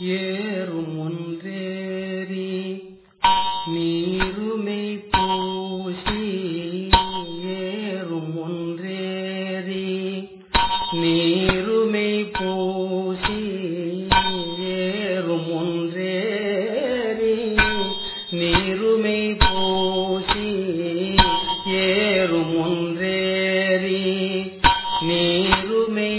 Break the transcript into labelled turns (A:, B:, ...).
A: ஏறும் ஒன்றேறி நீருமை பூசி ஏறும் ஒன்றேறி நீருமை பூசி ஏறும் ஒன்றேறி நீருமை பூசி ஏறும் ஒன்றேறி நீருமை